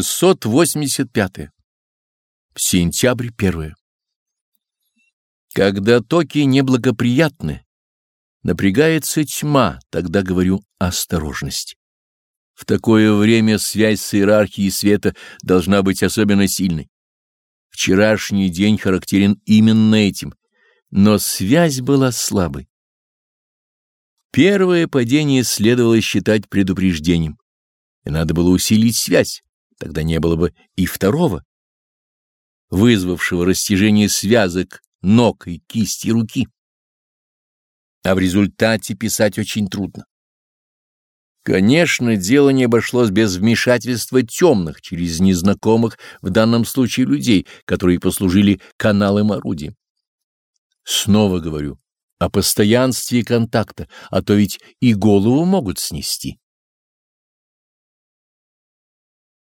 685. Сентябрь 1. Когда токи неблагоприятны, напрягается тьма, тогда говорю осторожность. В такое время связь с иерархией света должна быть особенно сильной. Вчерашний день характерен именно этим, но связь была слабой. Первое падение следовало считать предупреждением, и надо было усилить связь тогда не было бы и второго, вызвавшего растяжение связок ног и кисти руки. А в результате писать очень трудно. Конечно, дело не обошлось без вмешательства темных через незнакомых в данном случае людей, которые послужили каналом орудия. Снова говорю о постоянстве контакта, а то ведь и голову могут снести.